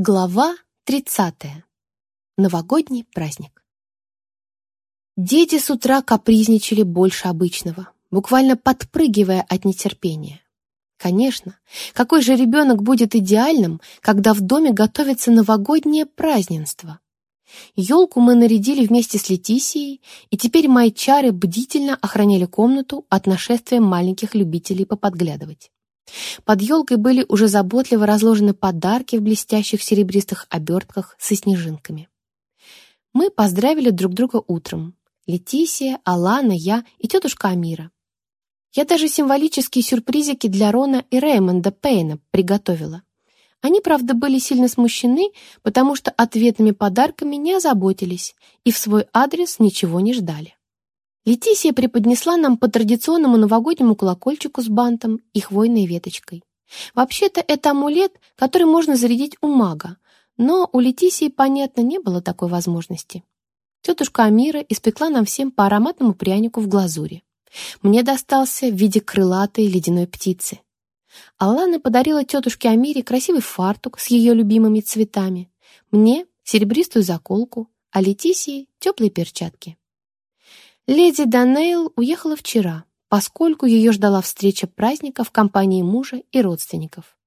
Глава 30. Новогодний праздник. Дети с утра капризничали больше обычного, буквально подпрыгивая от нетерпения. Конечно, какой же ребенок будет идеальным, когда в доме готовится новогоднее празднество? Елку мы нарядили вместе с Летисией, и теперь мои чары бдительно охраняли комнату от нашествия маленьких любителей поподглядывать. Под елкой были уже заботливо разложены подарки в блестящих серебристых обертках со снежинками. Мы поздравили друг друга утром. Летисия, Алана, я и тетушка Амира. Я даже символические сюрпризики для Рона и Реймонда Пейна приготовила. Они, правда, были сильно смущены, потому что ответными подарками не озаботились и в свой адрес ничего не ждали. Летисия преподнесла нам по традиционному новогоднему колокольчику с бантом и хвойной веточкой. Вообще-то это амулет, который можно зарядить у мага, но у Летисии, понятно, не было такой возможности. Тетушка Амира испекла нам всем по ароматному прянику в глазури. Мне достался в виде крылатой ледяной птицы. Алана подарила тетушке Амире красивый фартук с ее любимыми цветами, мне — серебристую заколку, а Летисии — теплые перчатки. Леди Данейл уехала вчера, поскольку ее ждала встреча праздника в компании мужа и родственников.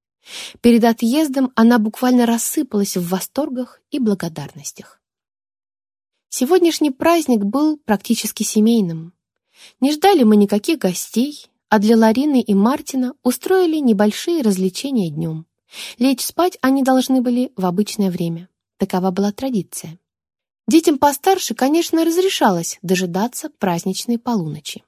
Перед отъездом она буквально рассыпалась в восторгах и благодарностях. Сегодняшний праздник был практически семейным. Не ждали мы никаких гостей, а для Ларины и Мартина устроили небольшие развлечения днем. Лечь спать они должны были в обычное время. Такова была традиция. Детям постарше, конечно, разрешалось дожидаться праздничной полуночи.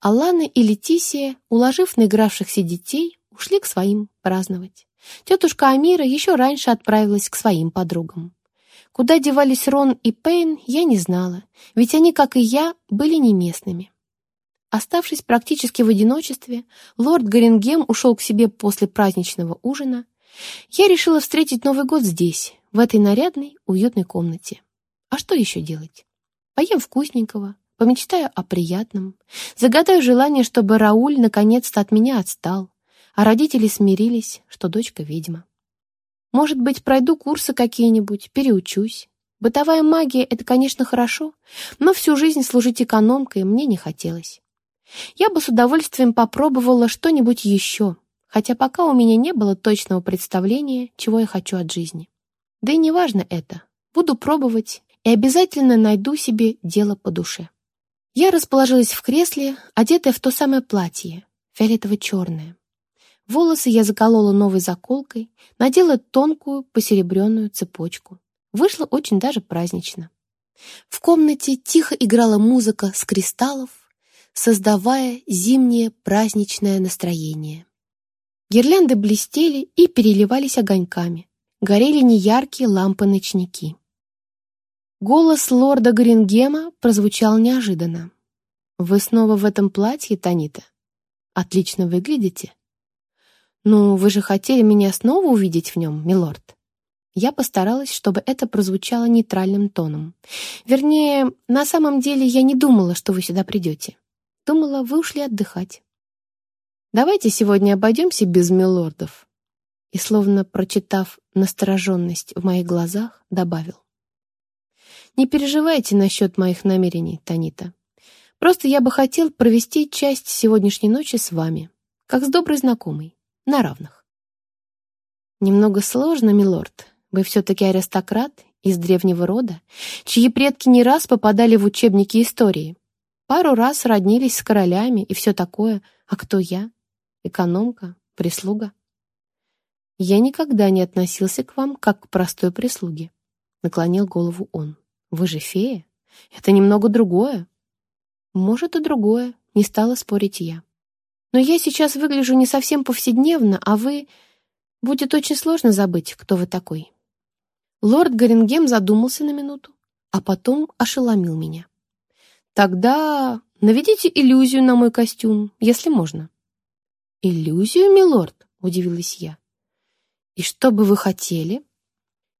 Алана и Летисия, уложив наигравшихся детей, ушли к своим праздновать. Тетушка Амира еще раньше отправилась к своим подругам. Куда девались Рон и Пейн, я не знала, ведь они, как и я, были не местными. Оставшись практически в одиночестве, лорд Горингем ушел к себе после праздничного ужина. Я решила встретить Новый год здесь, в этой нарядной, уютной комнате. А что еще делать? Поем вкусненького, помечтаю о приятном, загадаю желание, чтобы Рауль наконец-то от меня отстал, а родители смирились, что дочка ведьма. Может быть, пройду курсы какие-нибудь, переучусь. Бытовая магия — это, конечно, хорошо, но всю жизнь служить экономкой мне не хотелось. Я бы с удовольствием попробовала что-нибудь еще, хотя пока у меня не было точного представления, чего я хочу от жизни. Да и не важно это. Буду пробовать и обязательно найду себе дело по душе. Я расположилась в кресле, одетая в то самое платье, фиолетово-черное. Волосы я заколола новой заколкой, надела тонкую посеребренную цепочку. Вышло очень даже празднично. В комнате тихо играла музыка с кристаллов, создавая зимнее праздничное настроение. Гирлянды блестели и переливались огоньками. Горели неяркие лампы-ночники. Голос лорда Грингема прозвучал неожиданно. «Вы снова в этом платье, Танита? Отлично выглядите». «Ну, вы же хотели меня снова увидеть в нем, милорд?» Я постаралась, чтобы это прозвучало нейтральным тоном. Вернее, на самом деле я не думала, что вы сюда придете. Думала, вы ушли отдыхать. Давайте сегодня обойдемся без милордов. И, словно прочитав настороженность в моих глазах, добавил. Не переживайте насчет моих намерений, Танита. Просто я бы хотел провести часть сегодняшней ночи с вами, как с доброй знакомой, на равных. Немного сложно, милорд. Вы все-таки аристократ из древнего рода, чьи предки не раз попадали в учебники истории. Пару раз роднились с королями и все такое. А кто я? Экономка? Прислуга? Я никогда не относился к вам как к простой прислуге. Наклонил голову он. Вы же фея? Это немного другое. Может, и другое, не стала спорить я. Но я сейчас выгляжу не совсем повседневно, а вы... Будет очень сложно забыть, кто вы такой. Лорд Горингем задумался на минуту, а потом ошеломил меня. Тогда наведите иллюзию на мой костюм, если можно. Иллюзию, милорд? Удивилась я. И что бы вы хотели?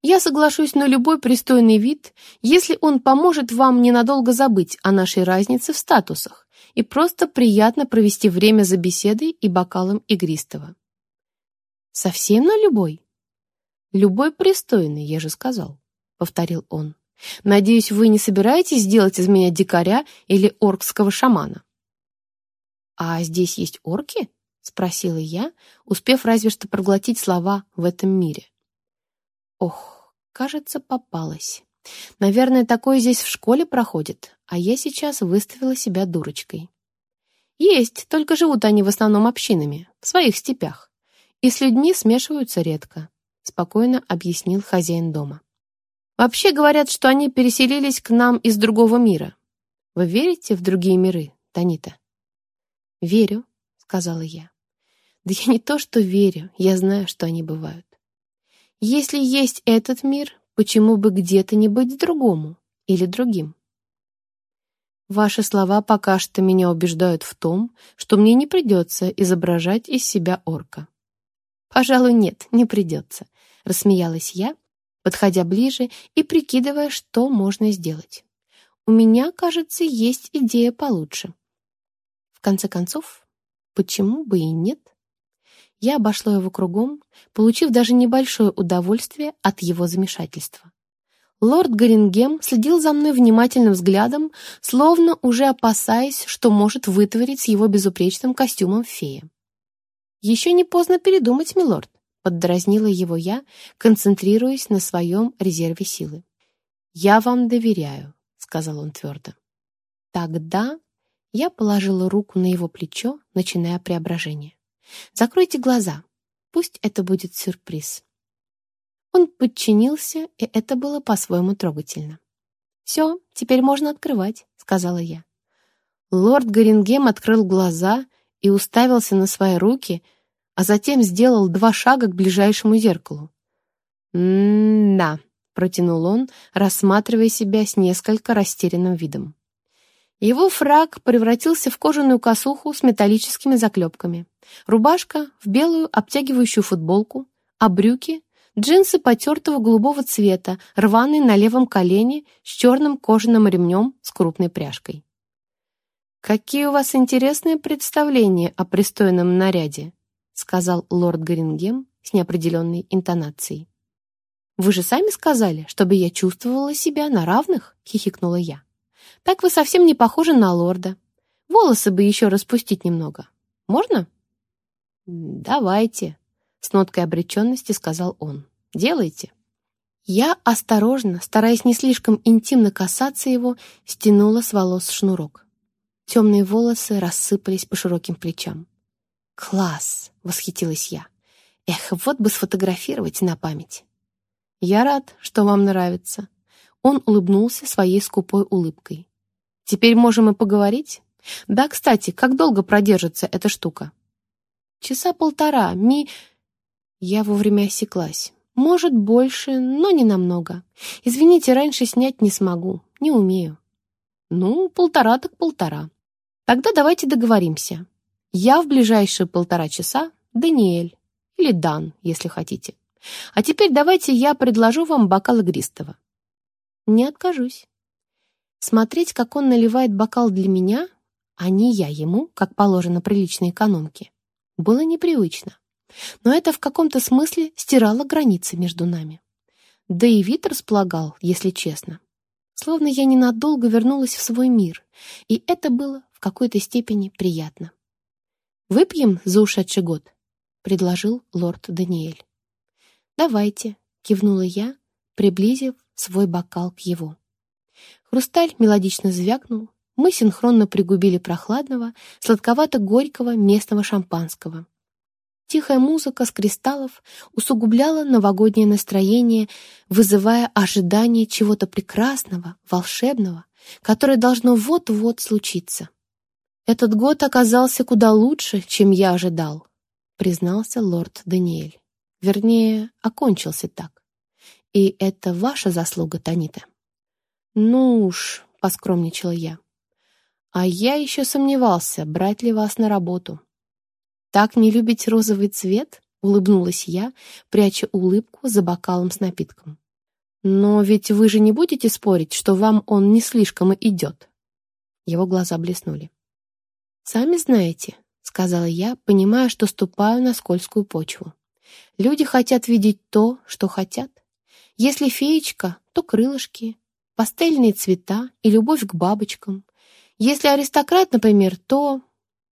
Я соглашусь на любой пристойный вид, если он поможет вам ненадолго забыть о нашей разнице в статусах и просто приятно провести время за беседой и бокалом игристого. Совсем на любой? «Любой пристойный, я же сказал», — повторил он. «Надеюсь, вы не собираетесь сделать из меня дикаря или оркского шамана?» «А здесь есть орки?» — спросила я, успев разве что проглотить слова «в этом мире». Ох, кажется, попалась. Наверное, такое здесь в школе проходит, а я сейчас выставила себя дурочкой. Есть, только живут они в основном общинами, в своих степях. И с людьми смешиваются редко, спокойно объяснил хозяин дома. Вообще говорят, что они переселились к нам из другого мира. Вы верите в другие миры, Танита? Верю, сказала я. Да я не то, что верю, я знаю, что они бывают. Если есть этот мир, почему бы где-то не быть другому или другим? Ваши слова пока что меня убеждают в том, что мне не придется изображать из себя орка. Пожалуй, нет, не придется, рассмеялась я, подходя ближе и прикидывая, что можно сделать. У меня, кажется, есть идея получше. В конце концов, почему бы и нет? Я обошла его кругом, получив даже небольшое удовольствие от его замешательства. Лорд Горингем следил за мной внимательным взглядом, словно уже опасаясь, что может вытворить с его безупречным костюмом фея. «Еще не поздно передумать, милорд», — поддразнила его я, концентрируясь на своем резерве силы. «Я вам доверяю», — сказал он твердо. «Тогда...» Я положила руку на его плечо, начиная преображение. «Закройте глаза. Пусть это будет сюрприз». Он подчинился, и это было по-своему трогательно. «Все, теперь можно открывать», — сказала я. Лорд Горингем открыл глаза и уставился на свои руки, а затем сделал два шага к ближайшему зеркалу. «М-да», — протянул он, рассматривая себя с несколько растерянным видом. Его фраг превратился в кожаную косуху с металлическими заклепками, рубашка — в белую обтягивающую футболку, а брюки Джинсы потертого голубого цвета, рваные на левом колене, с черным кожаным ремнем с крупной пряжкой. «Какие у вас интересные представления о пристойном наряде», сказал лорд Грингем с неопределенной интонацией. «Вы же сами сказали, чтобы я чувствовала себя на равных?» — хихикнула я. «Так вы совсем не похожи на лорда. Волосы бы еще распустить немного. Можно?» «Давайте», с ноткой обреченности сказал он. «Делайте». Я осторожно, стараясь не слишком интимно касаться его, стянула с волос шнурок. Темные волосы рассыпались по широким плечам. «Класс!» — восхитилась я. «Эх, вот бы сфотографировать на память!» «Я рад, что вам нравится». Он улыбнулся своей скупой улыбкой. «Теперь можем и поговорить?» «Да, кстати, как долго продержится эта штука?» «Часа полтора. Ми...» Я вовремя осеклась. Может, больше, но не намного. Извините, раньше снять не смогу, не умею. Ну, полтора так полтора. Тогда давайте договоримся. Я в ближайшие полтора часа Даниэль. Или Дан, если хотите. А теперь давайте я предложу вам бокал игристого. Не откажусь. Смотреть, как он наливает бокал для меня, а не я ему, как положено приличной экономке, было непривычно. Но это в каком-то смысле стирало границы между нами. Да и вид располагал, если честно. Словно я ненадолго вернулась в свой мир, и это было в какой-то степени приятно. «Выпьем за ушедший год?» — предложил лорд Даниэль. «Давайте», — кивнула я, приблизив свой бокал к его. Хрусталь мелодично звякнул, мы синхронно пригубили прохладного, сладковато-горького местного шампанского. Тихая музыка с кристаллов усугубляла новогоднее настроение, вызывая ожидание чего-то прекрасного, волшебного, которое должно вот-вот случиться. «Этот год оказался куда лучше, чем я ожидал», — признался лорд Даниэль. Вернее, окончился так. «И это ваша заслуга, Танита?» «Ну уж», — поскромничала я. «А я еще сомневался, брать ли вас на работу». «Так не любите розовый цвет?» — улыбнулась я, пряча улыбку за бокалом с напитком. «Но ведь вы же не будете спорить, что вам он не слишком идет?» Его глаза блеснули. «Сами знаете», — сказала я, понимая, что ступаю на скользкую почву. Люди хотят видеть то, что хотят. Если феечка, то крылышки, пастельные цвета и любовь к бабочкам. Если аристократ, например, то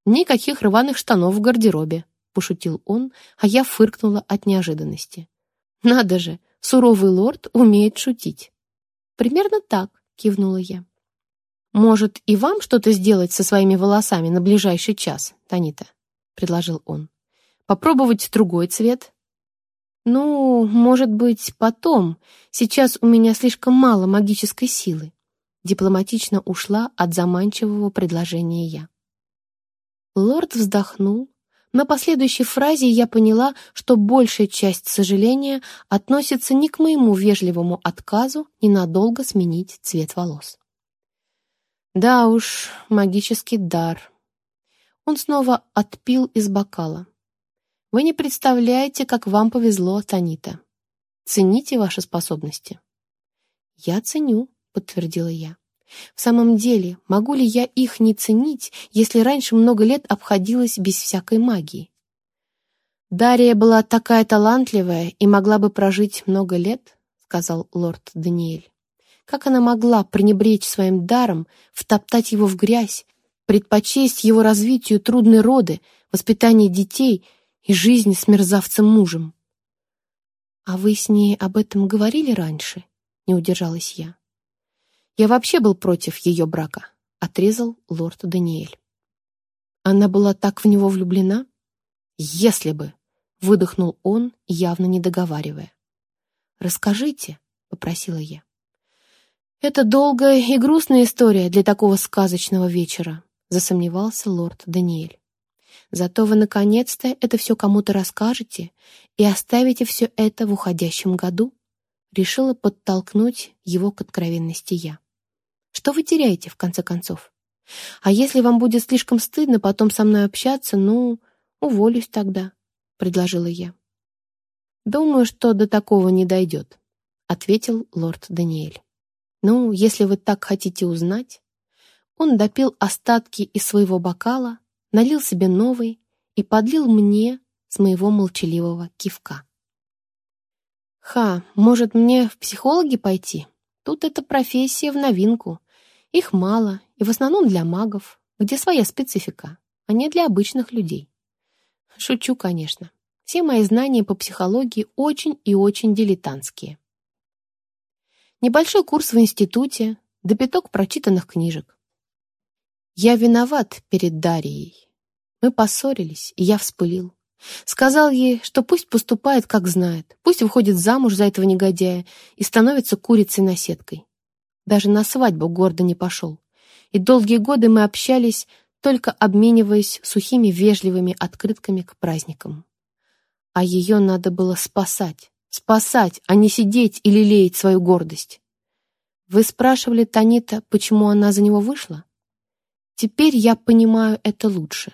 никаких рваных штанов в гардеробе, пошутил он, а я фыркнула от неожиданности. Надо же, суровый лорд умеет шутить. Примерно так, кивнула я. Может, и вам что-то сделать со своими волосами на ближайший час, Танита, предложил он. Попробовать другой цвет, «Ну, может быть, потом. Сейчас у меня слишком мало магической силы». Дипломатично ушла от заманчивого предложения я. Лорд вздохнул. На последующей фразе я поняла, что большая часть сожаления относится не к моему вежливому отказу ненадолго сменить цвет волос. Да уж, магический дар. Он снова отпил из бокала. Вы не представляете, как вам повезло, Танита. Цените ваши способности. Я ценю, подтвердила я. В самом деле, могу ли я их не ценить, если раньше много лет обходилась без всякой магии? Дарья была такая талантливая и могла бы прожить много лет, сказал лорд Даниэль. Как она могла пренебречь своим даром, втоптать его в грязь, предпочесть его развитию трудные роды, воспитание детей — и жизнь с мерзавцем-мужем. «А вы с ней об этом говорили раньше?» — не удержалась я. «Я вообще был против ее брака», — отрезал лорд Даниэль. Она была так в него влюблена? «Если бы!» — выдохнул он, явно не договаривая. «Расскажите», — попросила я. «Это долгая и грустная история для такого сказочного вечера», — засомневался лорд Даниэль. Зато вы наконец-то это все кому-то расскажете и оставите все это в уходящем году. Решила подтолкнуть его к откровенности я. Что вы теряете, в конце концов? А если вам будет слишком стыдно потом со мной общаться, ну, уволюсь тогда, — предложила я. Думаю, что до такого не дойдет, — ответил лорд Даниэль. Ну, если вы так хотите узнать... Он допил остатки из своего бокала, налил себе новый и подлил мне с моего молчаливого кивка. «Ха, может, мне в психологи пойти? Тут эта профессия в новинку. Их мало, и в основном для магов, где своя специфика, а не для обычных людей. Шучу, конечно. Все мои знания по психологии очень и очень дилетантские. Небольшой курс в институте, да прочитанных книжек. Я виноват перед Дарьей. Мы поссорились, и я вспылил. Сказал ей, что пусть поступает, как знает, пусть выходит замуж за этого негодяя и становится курицей-наседкой. Даже на свадьбу гордо не пошел. И долгие годы мы общались, только обмениваясь сухими вежливыми открытками к праздникам. А ее надо было спасать, спасать, а не сидеть и лелеять свою гордость. Вы спрашивали Танита, почему она за него вышла? Теперь я понимаю это лучше.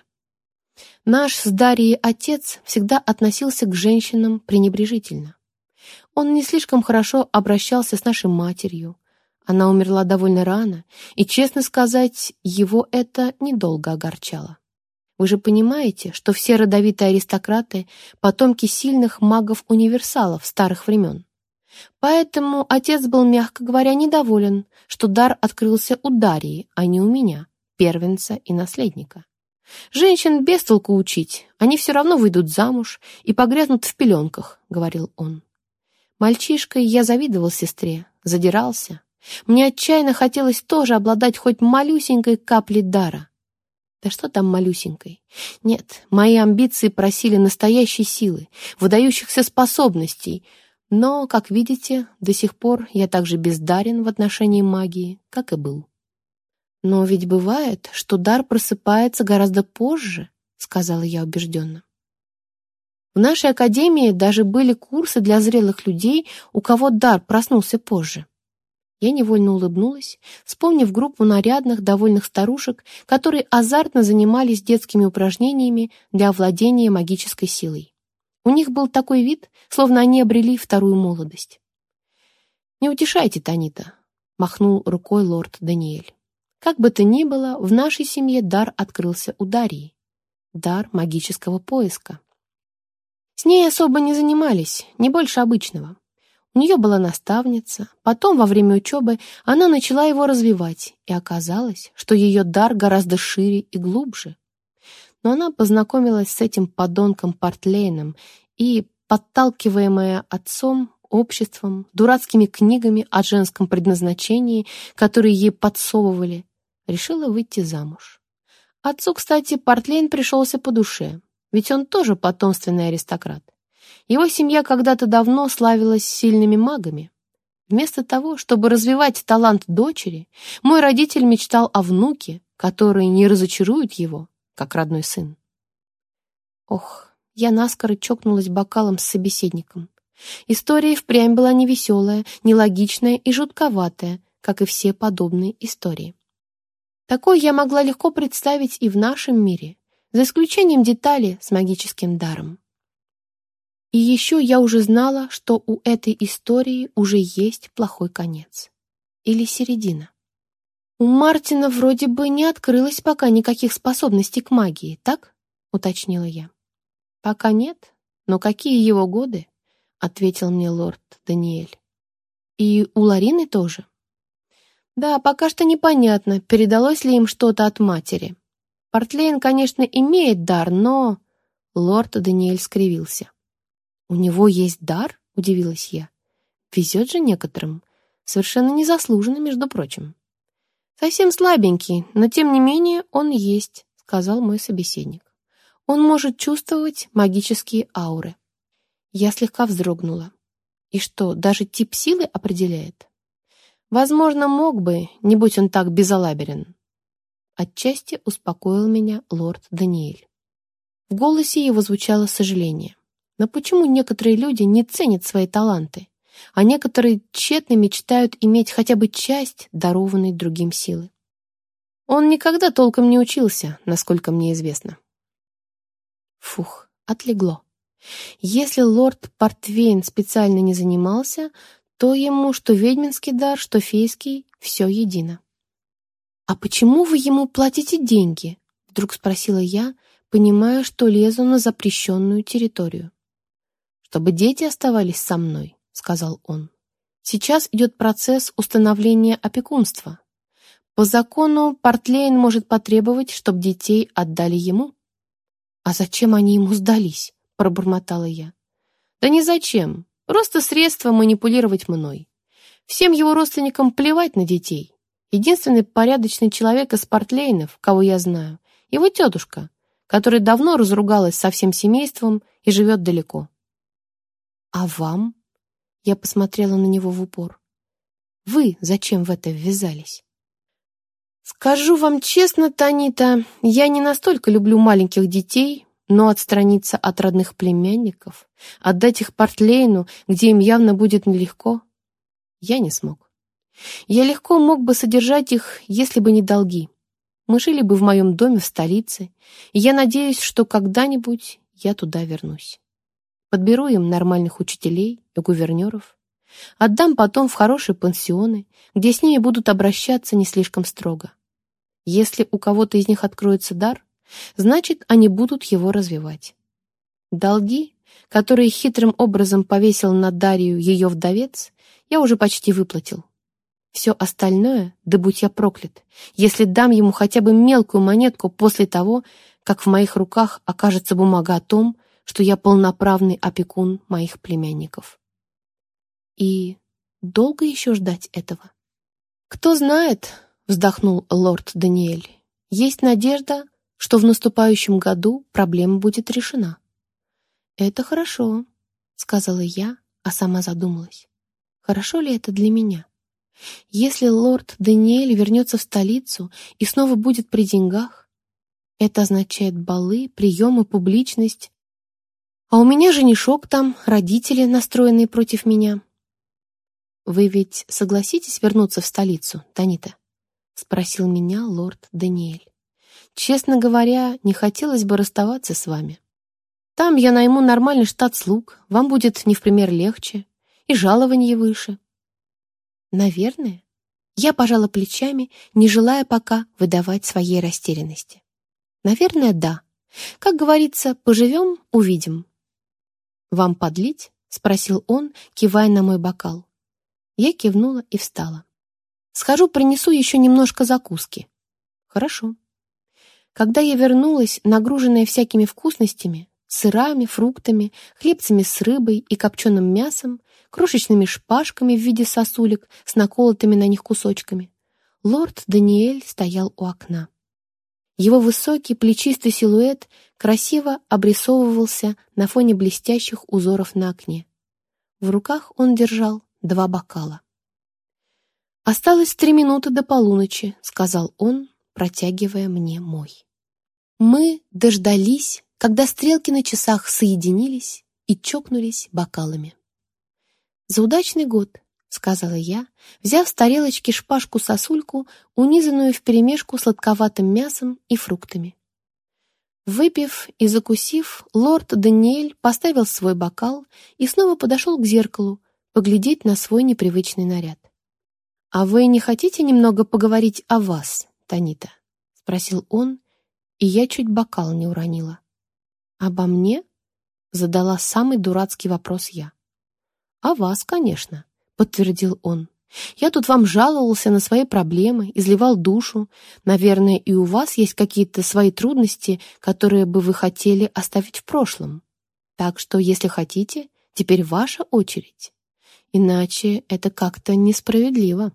Наш с Дарьей отец всегда относился к женщинам пренебрежительно. Он не слишком хорошо обращался с нашей матерью. Она умерла довольно рано, и, честно сказать, его это недолго огорчало. Вы же понимаете, что все родовитые аристократы — потомки сильных магов-универсалов старых времен. Поэтому отец был, мягко говоря, недоволен, что дар открылся у Дарьи, а не у меня первенца и наследника. «Женщин без толку учить, они все равно выйдут замуж и погрязнут в пеленках», — говорил он. Мальчишкой я завидовал сестре, задирался. Мне отчаянно хотелось тоже обладать хоть малюсенькой каплей дара. Да что там малюсенькой? Нет, мои амбиции просили настоящей силы, выдающихся способностей, но, как видите, до сих пор я так же бездарен в отношении магии, как и был. «Но ведь бывает, что дар просыпается гораздо позже», — сказала я убежденно. В нашей академии даже были курсы для зрелых людей, у кого дар проснулся позже. Я невольно улыбнулась, вспомнив группу нарядных, довольных старушек, которые азартно занимались детскими упражнениями для овладения магической силой. У них был такой вид, словно они обрели вторую молодость. «Не утешайте, Танита», — махнул рукой лорд Даниэль. Как бы то ни было, в нашей семье дар открылся у Дарьи. Дар магического поиска. С ней особо не занимались, не больше обычного. У нее была наставница, потом во время учебы она начала его развивать, и оказалось, что ее дар гораздо шире и глубже. Но она познакомилась с этим подонком Портлейном и, подталкиваемая отцом, обществом, дурацкими книгами о женском предназначении, которые ей подсовывали, решила выйти замуж. Отцу, кстати, Портлейн пришелся по душе, ведь он тоже потомственный аристократ. Его семья когда-то давно славилась сильными магами. Вместо того, чтобы развивать талант дочери, мой родитель мечтал о внуке, который не разочарует его, как родной сын. Ох, я наскоро чокнулась бокалом с собеседником. История впрямь была невеселая, нелогичная и жутковатая, как и все подобные истории. Такой я могла легко представить и в нашем мире, за исключением детали с магическим даром. И еще я уже знала, что у этой истории уже есть плохой конец. Или середина. У Мартина вроде бы не открылось пока никаких способностей к магии, так? Уточнила я. Пока нет, но какие его годы? Ответил мне лорд Даниэль. И у Ларины тоже? Да, пока что непонятно, передалось ли им что-то от матери. Портлейн, конечно, имеет дар, но... Лорд Даниэль скривился. «У него есть дар?» — удивилась я. «Везет же некоторым. Совершенно незаслуженно, между прочим». «Совсем слабенький, но тем не менее он есть», — сказал мой собеседник. «Он может чувствовать магические ауры». Я слегка вздрогнула. «И что, даже тип силы определяет?» «Возможно, мог бы, не будь он так безалаберен». Отчасти успокоил меня лорд Даниэль. В голосе его звучало сожаление. Но почему некоторые люди не ценят свои таланты, а некоторые тщетно мечтают иметь хотя бы часть дарованной другим силы? Он никогда толком не учился, насколько мне известно. Фух, отлегло. Если лорд Портвейн специально не занимался, то ему что ведьминский дар, что фейский — все едино. «А почему вы ему платите деньги?» — вдруг спросила я, понимая, что лезу на запрещенную территорию чтобы дети оставались со мной», — сказал он. «Сейчас идет процесс установления опекунства. По закону Портлейн может потребовать, чтобы детей отдали ему». «А зачем они ему сдались?» — пробормотала я. «Да не зачем, просто средство манипулировать мной. Всем его родственникам плевать на детей. Единственный порядочный человек из Портлейнов, кого я знаю, его тетушка, которая давно разругалась со всем семейством и живет далеко. «А вам?» Я посмотрела на него в упор. «Вы зачем в это ввязались?» «Скажу вам честно, Танита, я не настолько люблю маленьких детей, но отстраниться от родных племянников, отдать их Портлейну, где им явно будет нелегко, я не смог. Я легко мог бы содержать их, если бы не долги. Мы жили бы в моем доме в столице, и я надеюсь, что когда-нибудь я туда вернусь. Подберу им нормальных учителей и гувернеров. Отдам потом в хорошие пансионы, где с ними будут обращаться не слишком строго. Если у кого-то из них откроется дар, значит, они будут его развивать. Долги, которые хитрым образом повесил на Дарью ее вдовец, я уже почти выплатил. Все остальное, да будь я проклят, если дам ему хотя бы мелкую монетку после того, как в моих руках окажется бумага о том, что я полноправный опекун моих племянников. И долго еще ждать этого? Кто знает, вздохнул лорд Даниэль, есть надежда, что в наступающем году проблема будет решена. Это хорошо, сказала я, а сама задумалась. Хорошо ли это для меня? Если лорд Даниэль вернется в столицу и снова будет при деньгах, это означает балы, приемы, публичность, а у меня женишок там, родители, настроенные против меня. Вы ведь согласитесь вернуться в столицу, Танита? Спросил меня лорд Даниэль. Честно говоря, не хотелось бы расставаться с вами. Там я найму нормальный штат слуг, вам будет не в пример легче, и жалование выше. Наверное. Я пожала плечами, не желая пока выдавать своей растерянности. Наверное, да. Как говорится, поживем — увидим. «Вам подлить?» — спросил он, кивая на мой бокал. Я кивнула и встала. «Схожу, принесу еще немножко закуски». «Хорошо». Когда я вернулась, нагруженная всякими вкусностями, сырами, фруктами, хлебцами с рыбой и копченым мясом, крошечными шпажками в виде сосулек с наколотыми на них кусочками, лорд Даниэль стоял у окна. Его высокий плечистый силуэт красиво обрисовывался на фоне блестящих узоров на окне. В руках он держал два бокала. «Осталось три минуты до полуночи», — сказал он, протягивая мне мой. Мы дождались, когда стрелки на часах соединились и чокнулись бокалами. «За удачный год», — сказала я, взяв с тарелочки шпажку-сосульку, унизанную вперемешку сладковатым мясом и фруктами. Выпив и закусив, лорд Даниэль поставил свой бокал и снова подошел к зеркалу, поглядеть на свой непривычный наряд. «А вы не хотите немного поговорить о вас, Танита?» — спросил он, и я чуть бокал не уронила. «Обо мне?» — задала самый дурацкий вопрос я. «О вас, конечно», — подтвердил он. Я тут вам жаловался на свои проблемы, изливал душу. Наверное, и у вас есть какие-то свои трудности, которые бы вы хотели оставить в прошлом. Так что, если хотите, теперь ваша очередь. Иначе это как-то несправедливо.